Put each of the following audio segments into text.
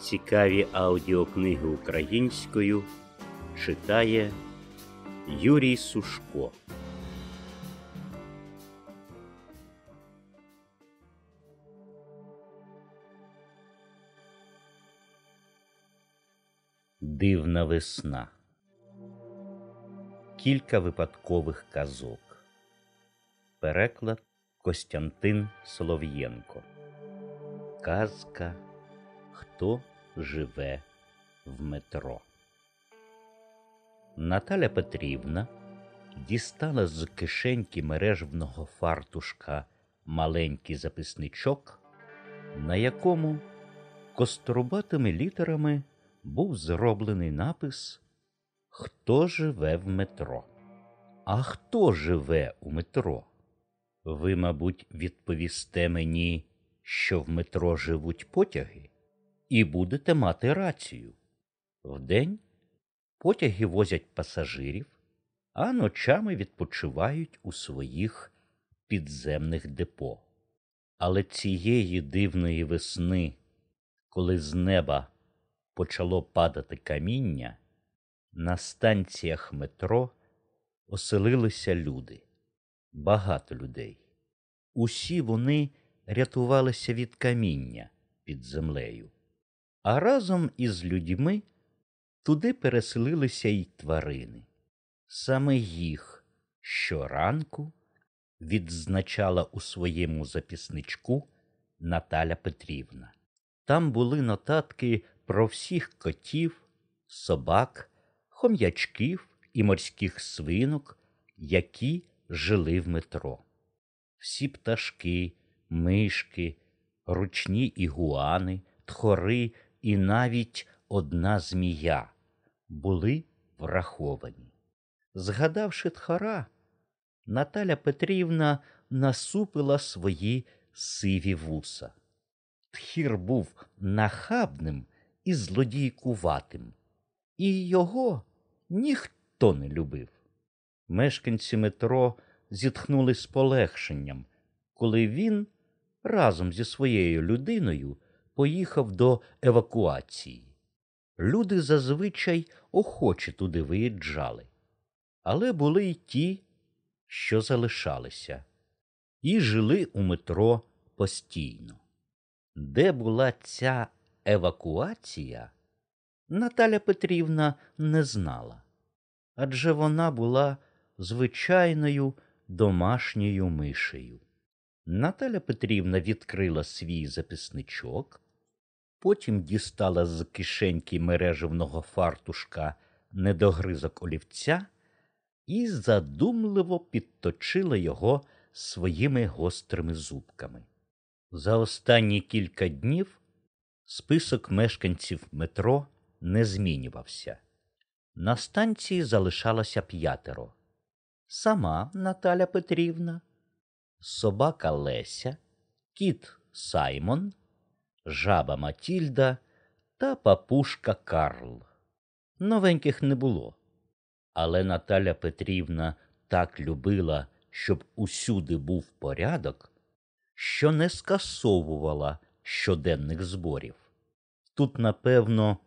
Цікаві аудіокниги українською читає Юрій Сушко. Дивна весна. Кілька випадкових казок. Переклад Костянтин Солов'єнко. Казка Хто живе в метро. Наталя Петрівна дістала з кишеньки мережевного фартушка маленький записничок, на якому кострубатими літерами був зроблений напис Хто живе в метро? А хто живе у метро? Ви, мабуть, відповісте мені, що в метро живуть потяги, і будете мати рацію. Вдень потяги возять пасажирів, а ночами відпочивають у своїх підземних депо. Але цієї дивної весни, коли з неба почало падати каміння, на станціях метро оселилися люди, багато людей. Усі вони рятувалися від каміння під землею, а разом із людьми туди переселилися й тварини. Саме їх щоранку відзначала у своєму записничку Наталя Петрівна. Там були нотатки про всіх котів, собак, хом'ячків і морських свинок, які жили в метро. Всі пташки, мишки, ручні ігуани, тхори і навіть одна змія були враховані. Згадавши тхора, Наталя Петрівна насупила свої сиві вуса. Тхір був нахабним і злодійкуватим, і його ніхто не любив. Мешканці метро зітхнули з полегшенням, коли він разом зі своєю людиною поїхав до евакуації. Люди зазвичай охоче туди виїжджали, але були й ті, що залишалися, і жили у метро постійно. Де була ця евакуація, Наталя Петрівна не знала, адже вона була звичайною домашньою мишею. Наталя Петрівна відкрила свій записничок, потім дістала з кишеньки мережевного фартушка недогризок олівця і задумливо підточила його своїми гострими зубками. За останні кілька днів список мешканців метро не змінювався. На станції залишалося п'ятеро. Сама Наталя Петрівна, собака Леся, кіт Саймон, жаба Матільда та папушка Карл. Новеньких не було. Але Наталя Петрівна так любила, щоб усюди був порядок, що не скасовувала щоденних зборів. Тут, напевно,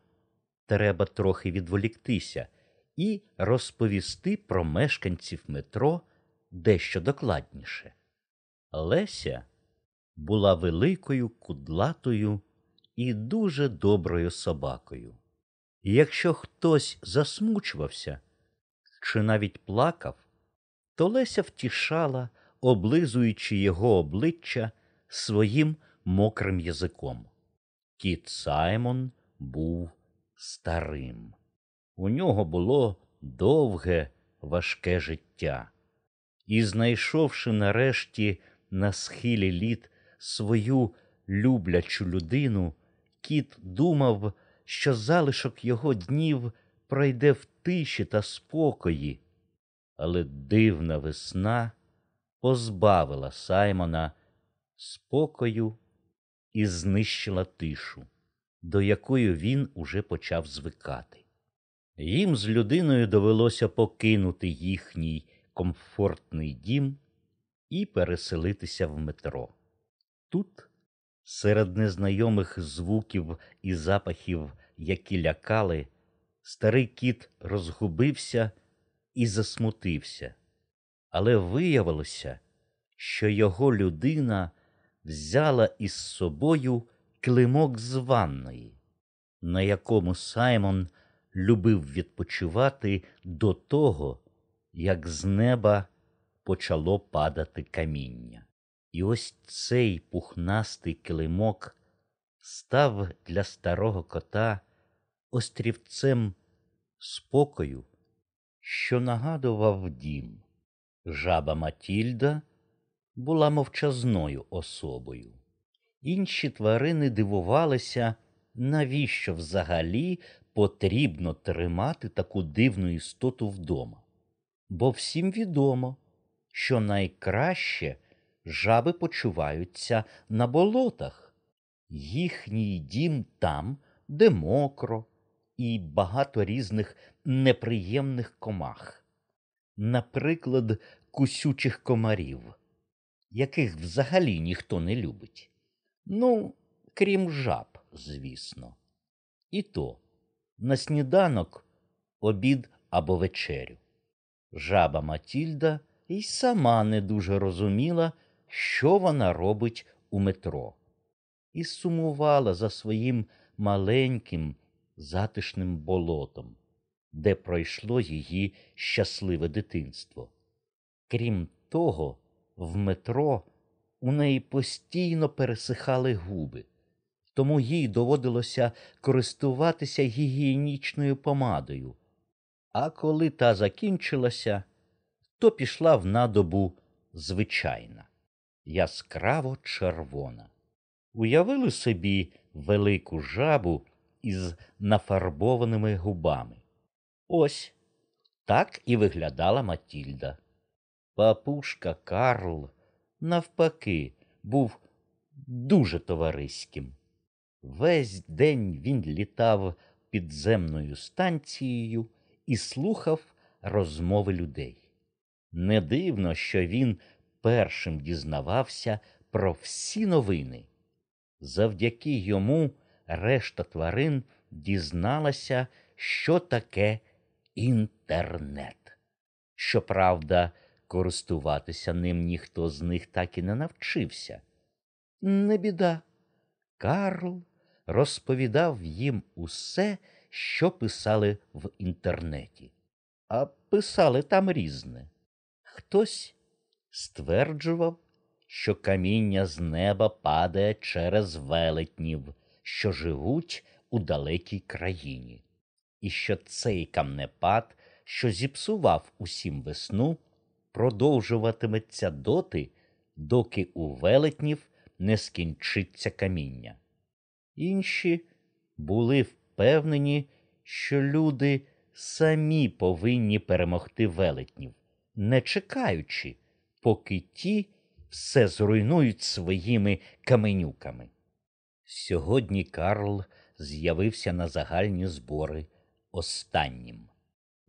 треба трохи відволіктися і розповісти про мешканців метро дещо докладніше. Леся була великою, кудлатою і дуже доброю собакою. І якщо хтось засмучувався чи навіть плакав, то Леся втішала, облизуючи його обличчя своїм мокрим язиком. Кіт Саймон був старим. У нього було довге, важке життя. І, знайшовши нарешті на схилі літ свою люблячу людину, кіт думав, що залишок його днів пройде в тиші та спокої. Але дивна весна позбавила Саймона спокою і знищила тишу, до якої він уже почав звикати. Їм з людиною довелося покинути їхній комфортний дім і переселитися в метро. Тут Серед незнайомих звуків і запахів, які лякали, старий кіт розгубився і засмутився. Але виявилося, що його людина взяла із собою килимок з ванної, на якому Саймон любив відпочивати до того, як з неба почало падати каміння. І ось цей пухнастий килимок став для старого кота острівцем спокою, що нагадував дім. Жаба Матільда була мовчазною особою. Інші тварини дивувалися, навіщо взагалі потрібно тримати таку дивну істоту вдома. Бо всім відомо, що найкраще жаби почуваються на болотах. Їхній дім там, де мокро, і багато різних неприємних комах, наприклад, кусючих комарів, яких взагалі ніхто не любить. Ну, крім жаб, звісно. І то на сніданок, обід або вечерю. Жаба Матільда й сама не дуже розуміла, що вона робить у метро, і сумувала за своїм маленьким затишним болотом, де пройшло її щасливе дитинство. Крім того, в метро у неї постійно пересихали губи, тому їй доводилося користуватися гігієнічною помадою. А коли та закінчилася, то пішла в надобу звичайна, яскраво червона. Уявили собі велику жабу із нафарбованими губами. Ось так і виглядала Матільда. Папушка Карл, навпаки, був дуже товариським. Весь день він літав підземною станцією і слухав розмови людей. Не дивно, що він першим дізнавався про всі новини. Завдяки йому решта тварин дізналася, що таке інтернет. Щоправда, користуватися ним ніхто з них так і не навчився. Не біда. Карл розповідав їм усе, що писали в інтернеті, а писали там різне. Хтось стверджував, що каміння з неба падає через велетнів, що живуть у далекій країні, і що цей камнепад, що зіпсував усім весну, продовжуватиметься доти, доки у велетнів не скінчиться каміння. Інші були впевнені, що люди самі повинні перемогти велетнів, не чекаючи, поки ті все зруйнують своїми каменюками. Сьогодні Карл з'явився на загальні збори останнім.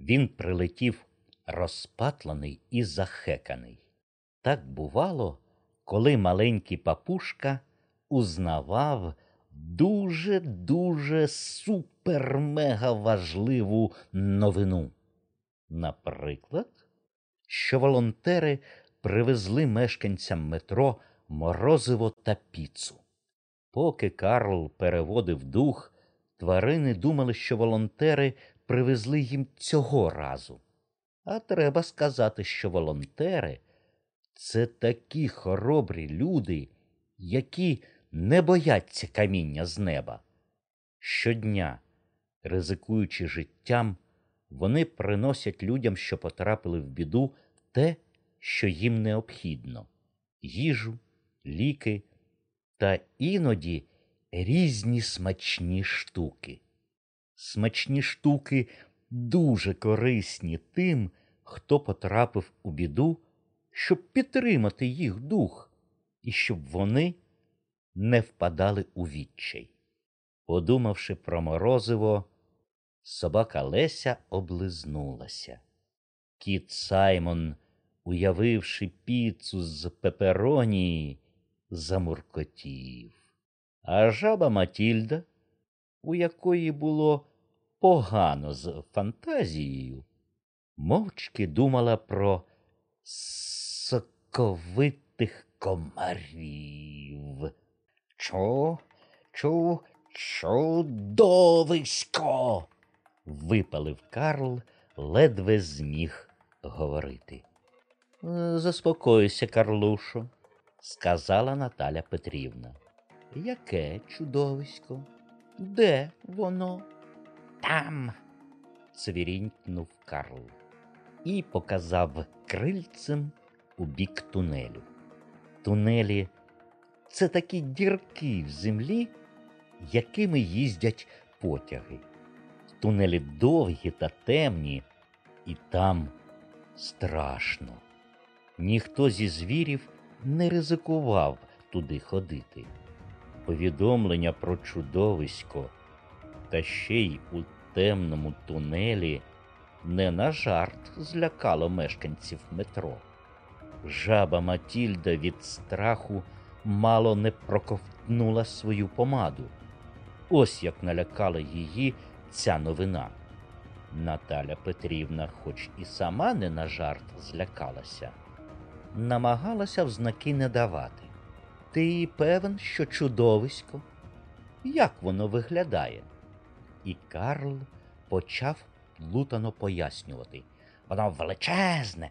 Він прилетів розпатланий і захеканий. Так бувало, коли маленький папушка узнавав дуже дуже супер-мега важливу новину. Наприклад, що волонтери привезли мешканцям метро морозиво та піцу. Поки Карл переводив дух, тварини думали, що волонтери привезли їм цього разу. А треба сказати, що волонтери це такі хоробрі люди, які не бояться каміння з неба. Щодня, ризикуючи життям, вони приносять людям, що потрапили в біду, те, що їм необхідно їжу, ліки та іноді різні смачні штуки. Смачні штуки дуже корисні тим, хто потрапив у біду, щоб підтримати їх дух, і щоб вони не впадали у відчай. Подумавши про морозиво, собака Леся облизнулася. Кіт Саймон, уявивши піцу з пеперонії, замуркотів. А жаба Матільда, у якої було погано з фантазією, мовчки думала про соковитих комарів. Чу, чу, чудовисько. Випалив Карл, ледве зміг говорити. Заспокойся, Карлушо, сказала Наталя Петрівна. Яке чудовисько? Де воно? Там, цвірінькнув Карл і показав крильцем у бік тунелю. Тунелі це такі дірки в землі, якими їздять потяги. Тунелі довгі та темні, і там страшно. Ніхто зі звірів не ризикував туди ходити. Повідомлення про чудовисько, та ще й у темному тунелі не на жарт злякало мешканців метро. Жаба Матільда від страху мало не проковтнула свою помаду. Ось як налякала її ця новина. Наталя Петрівна, хоч і сама не на жарт злякалася, намагалася в знаки не давати. Ти певен, що чудовисько? Як воно виглядає? І Карл почав плутано пояснювати. Воно величезне,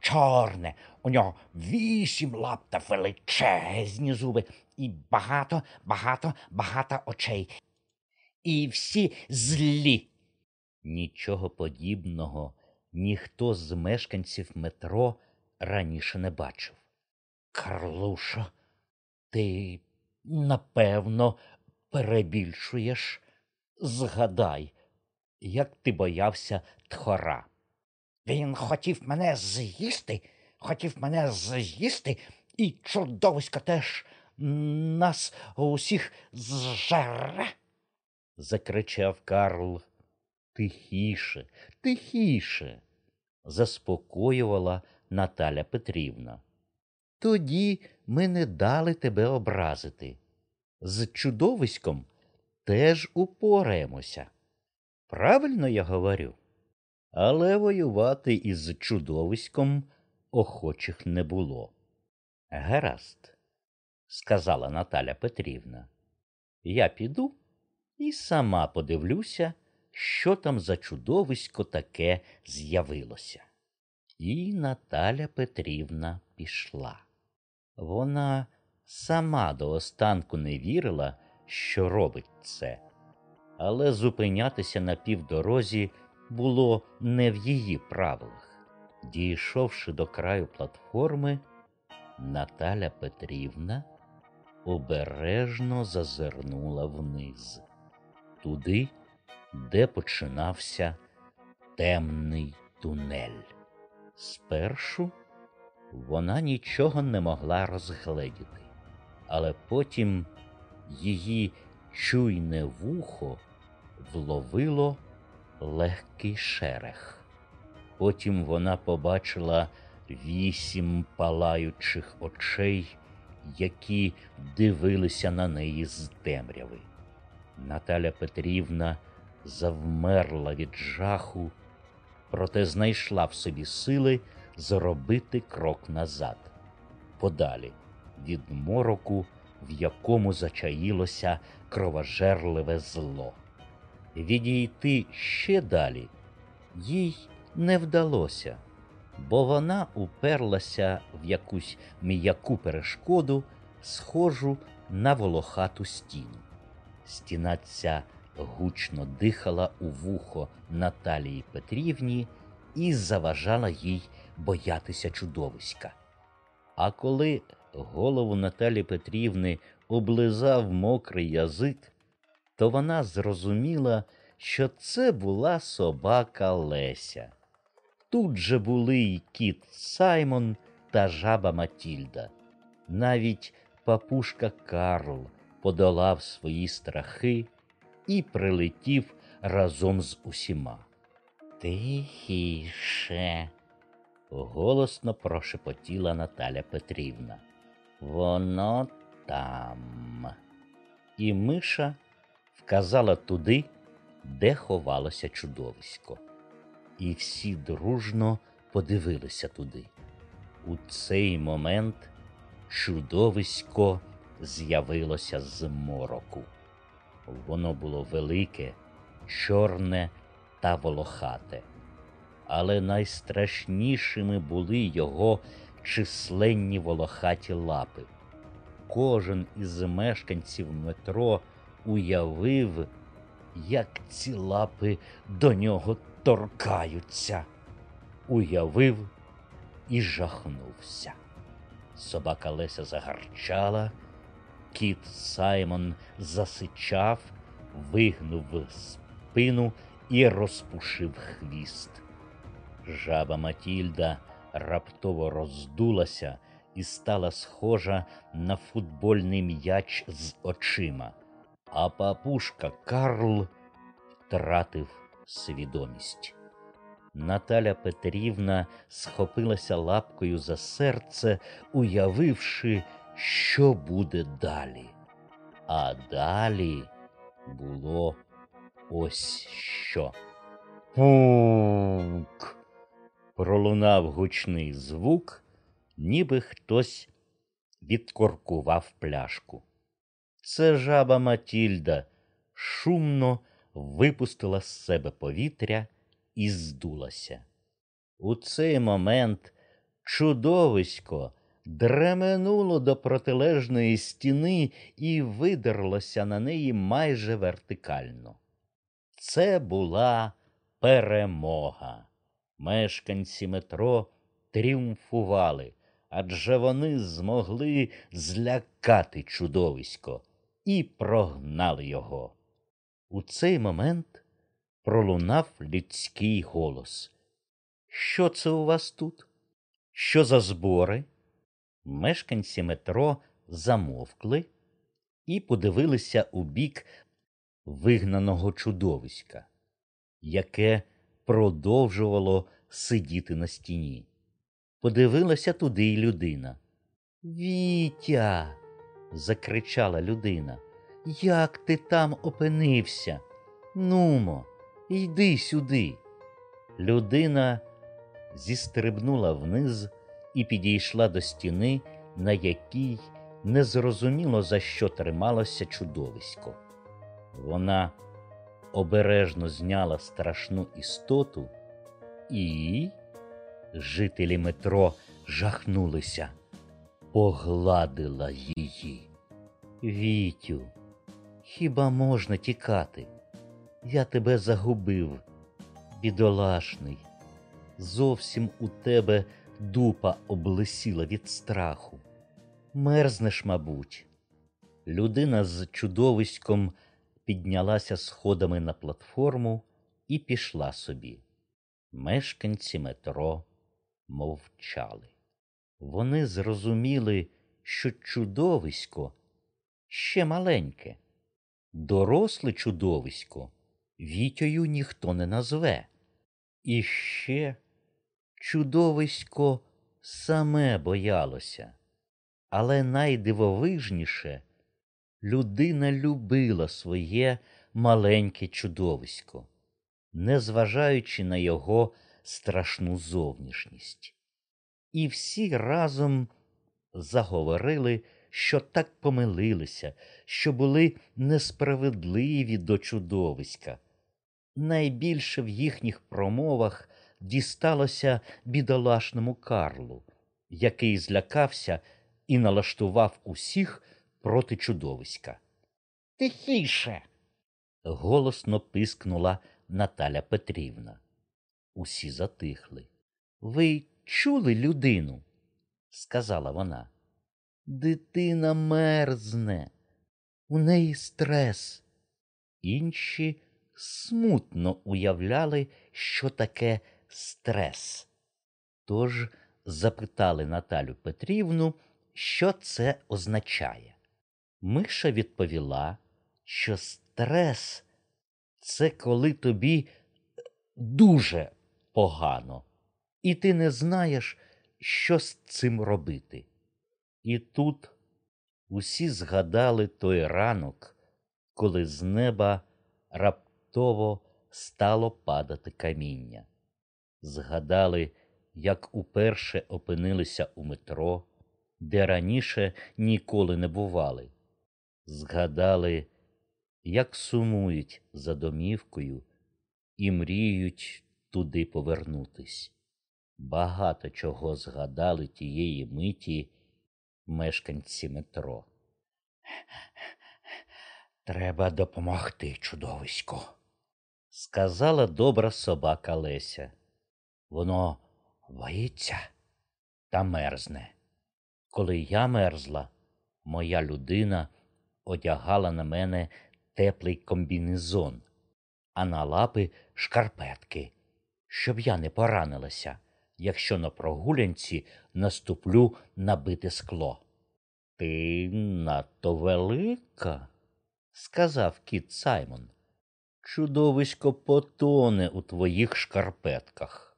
чорне, у нього вісім лап та величезні зуби, і багато, багато, багато очей. І всі злі. Нічого подібного ніхто з мешканців метро раніше не бачив. Карлушо, ти напевно перебільшуєш. Згадай, як ти боявся тхора. Він хотів мене з'їсти, хотів мене з'їсти, і чудовисько теж нас усіх зжере. Закричав Карл. Тихіше, тихіше, заспокоювала Наталя Петрівна. Тоді ми не дали тебе образити. З чудовиськом теж упораємося. Правильно я говорю? Але воювати із чудовиськом охочих не було. Гаразд, сказала Наталя Петрівна. Я піду і сама подивлюся, що там за чудовисько таке з'явилося. І Наталя Петрівна пішла. Вона сама до останку не вірила, що робить це, але зупинятися на півдорозі було не в її правилах. Дійшовши до краю платформи, Наталя Петрівна обережно зазирнула вниз, туди, де починався темний тунель. Спершу вона нічого не могла розгледіти, але потім її чуйне вухо вловило легкий шерех. Потім вона побачила вісім палаючих очей, які дивилися на неї з темряви. Наталя Петрівна завмерла від жаху, проте знайшла в собі сили зробити крок назад, подалі від мороку, в якому зачаїлося кровожерливе зло. Відійти ще далі їй не вдалося, бо вона уперлася в якусь м'яку перешкоду, схожу на волохату стіну. Стіна ця гучно дихала у вухо Наталії Петрівні і заважала їй боятися чудовиська. А коли голову Наталі Петрівни облизав мокрий язик, то вона зрозуміла, що це була собака Леся. Тут же були й кіт Саймон та жаба Матільда. Навіть папушка Карл подолав свої страхи і прилетів разом з усіма. Тихіше, голосно прошепотіла Наталя Петрівна. Воно там. І миша вказала туди, де ховалося чудовисько. І всі дружно подивилися туди. У цей момент чудовисько з'явилося з мороку. Воно було велике, чорне та волохате, але найстрашнішими були його численні волохаті лапи. Кожен із мешканців метро уявив, як ці лапи до нього торкаються. Уявив і жахнувся. Собака Леся загарчала, кіт Саймон засичав, вигнув спину і розпушив хвіст. Жаба Матільда раптово роздулася і стала схожа на футбольний м'яч з очима, а папушка Карл втратив свідомість. Наталя Петрівна схопилася лапкою за серце, уявивши, що буде далі. А далі було ось що. Пук. Пролунав гучний звук, ніби хтось відкоркував пляшку. Це жаба Матільда шумно випустила з себе повітря і здулася. У цей момент чудовисько дременуло до протилежної стіни і видерлося на неї майже вертикально. Це була перемога. Мешканці метро тріумфували, адже вони змогли злякати чудовисько і прогнали його. У цей момент пролунав людський голос. Що це у вас тут? Що за збори? Мешканці метро замовкли і подивилися у бік вигнаного чудовиська, яке продовжувало сидіти на стіні. Подивилася туди й людина. Вітя. закричала людина. Як ти там опинився? Нумо, йди сюди. Людина зістрибнула вниз і підійшла до стіни, на якій незрозуміло за що трималося чудовисько. Вона обережно зняла страшну істоту, і жителі метро жахнулися, погладила її. Вітю, хіба можна тікати? Я тебе загубив, бідолашний. Зовсім у тебе дупа облисіла від страху. Мерзнеш, мабуть. Людина з чудовиськом піднялася сходами на платформу і пішла собі. Мешканці метро мовчали. Вони зрозуміли, що чудовисько ще маленьке, доросле чудовисько вітьою ніхто не назве. І ще чудовисько саме боялося, але найдивовижніше людина любила своє маленьке чудовисько, незважаючи на його страшну зовнішність. І всі разом заговорили, що так помилилися, що були несправедливі до чудовиська. Найбільше в їхніх промовах дісталося бідолашному Карлу, який злякався і налаштував усіх проти чудовиська. Тихіше. голосно пискнула Наталя Петрівна. Усі затихли. Ви чули людину? сказала вона. Дитина мерзне, у неї стрес. Інші смутно уявляли, що таке стрес. Тож запитали Наталю Петрівну, що це означає. Миша відповіла, що стрес це коли тобі дуже погано, і ти не знаєш, що з цим робити. І тут усі згадали той ранок, коли з неба раптово стало падати каміння. Згадали, як уперше опинилися у метро, де раніше ніколи не бували. Згадали, як сумують за домівкою і мріють туди повернутись. Багато чого згадали тієї миті мешканці метро. Треба допомогти, чудовисько, сказала добра собака Леся. Воно боїться та мерзне. Коли я мерзла, моя людина одягала на мене теплий комбінезон, а на лапи шкарпетки, щоб я не поранилася, якщо на прогулянці наступлю на бите скло. Ти надто велика, сказав кіт Саймон. Чудовисько потоне у твоїх шкарпетках.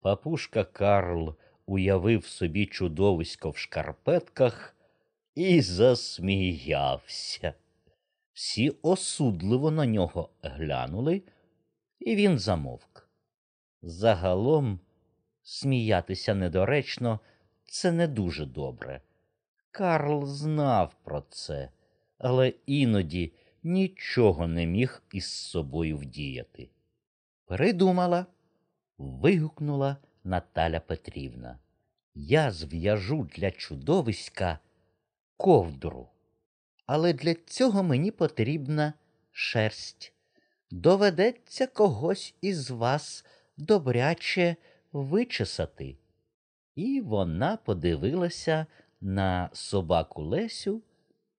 Папушка Карл уявив собі чудовисько в шкарпетках і засміявся. Всі осудливо на нього глянули, і він замовк. Загалом сміятися недоречно це не дуже добре. Карл знав про це, але іноді нічого не міг із собою вдіяти. Придумала, вигукнула Наталя Петрівна. Я зв'яжу для чудовиська ковдру. Але для цього мені потрібна шерсть. Доведеться когось із вас добряче вичесати. І вона подивилася на собаку Лесю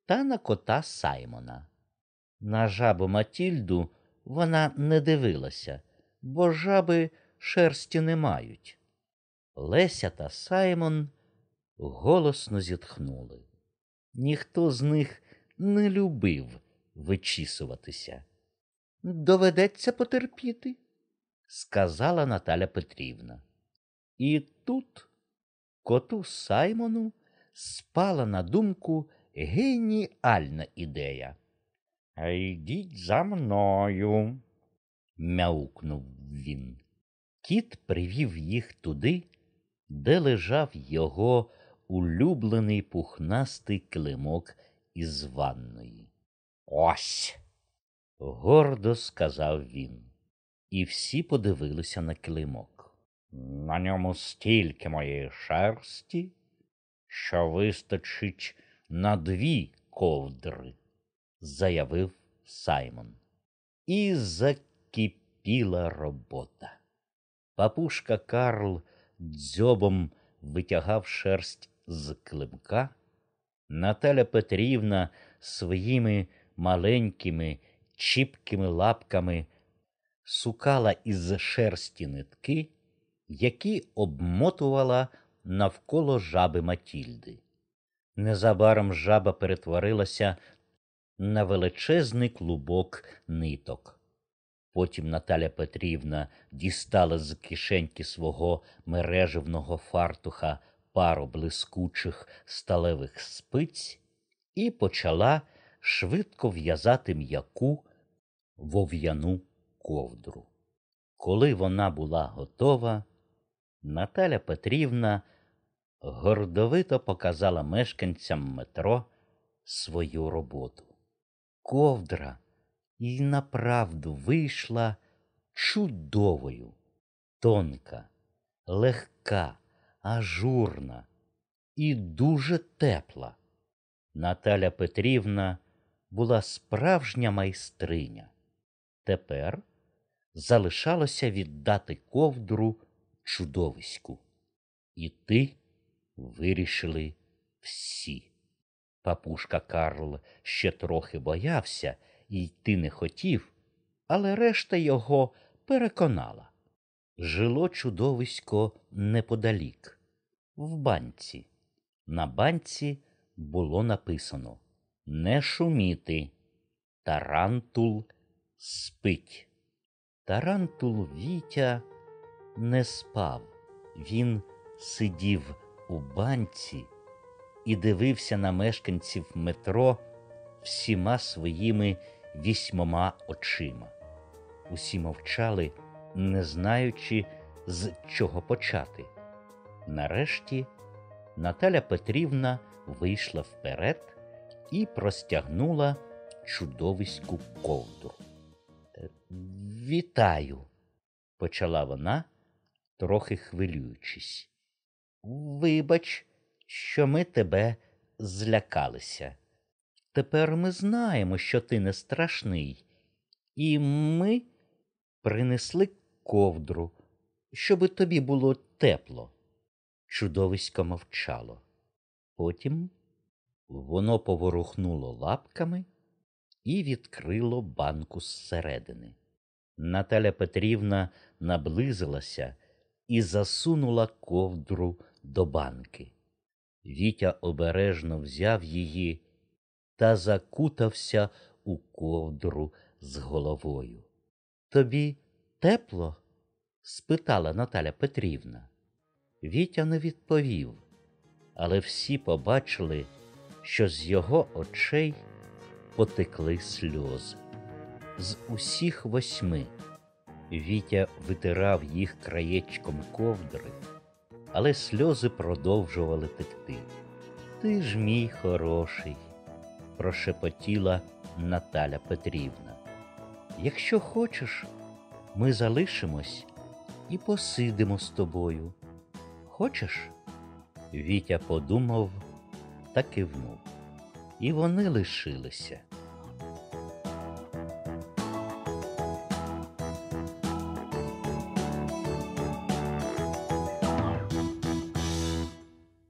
та на кота Саймона. На жабу Матільду вона не дивилася, бо жаби шерсті не мають. Леся та Саймон голосно зітхнули. Ніхто з них не любив вичісуватися. Доведеться потерпіти, сказала Наталя Петрівна. І тут коту Саймону спала на думку геніальна ідея. Йдіть за мною, мяукнув він. Кіт привів їх туди, де лежав його улюблений пухнастий килимок із ванної. Ось, гордо сказав він, і всі подивилися на килимок. На ньому стільки моєї шерсті, що вистачить на дві ковдри, заявив Саймон. І закипіла робота. Папушка Карл дзьобом витягав шерсть з климка. Наталя Петрівна своїми маленькими чіпкими лапками сукала із шерсті нитки, які обмотувала навколо жаби Матільди. Незабаром жаба перетворилася на величезний клубок ниток. Потім Наталя Петрівна дістала з кишеньки свого мереживного фартуха пару блискучих сталевих спиць і почала швидко в'язати м'яку вов'яну ковдру. Коли вона була готова, Наталя Петрівна гордовито показала мешканцям метро свою роботу. Ковдра і направду вийшла чудовою, тонка, легка, ажурна і дуже тепла. Наталя Петрівна була справжня майстриня. Тепер залишалося віддати ковдру чудовиську. І ти вирішили всі. Папушка Карл ще трохи боявся йти не хотів, але решта його переконала. Жило чудовисько неподалік, в банці. На банці було написано Не шуміти. Тарантул спить. Тарантул Вітя не спав. Він сидів у банці і дивився на мешканців метро всіма своїми вісьмома очима. Усі мовчали, не знаючи, з чого почати. Нарешті Наталя Петрівна вийшла вперед і простягнула чудовиську ковдру. «Е, Вітаю, почала вона, трохи хвилюючись. Вибач, що ми тебе злякалися. Тепер ми знаємо, що ти не страшний, і ми принесли ковдру, щоби тобі було тепло. Чудовисько мовчало. Потім воно поворухнуло лапками і відкрило банку зсередини. Наталя Петрівна наблизилася і засунула ковдру до банки. Вітя обережно взяв її та закутався у ковдру з головою. Тобі тепло? спитала Наталя Петрівна. Вітя не відповів, але всі побачили, що з його очей потекли сльози. З усіх восьми Вітя витирав їх краєчком ковдри, але сльози продовжували текти. Ти ж мій хороший, прошепотіла Наталя Петрівна. Якщо хочеш, ми залишимось і посидимо з тобою. Хочеш? Вітя подумав та кивнув. І вони лишилися.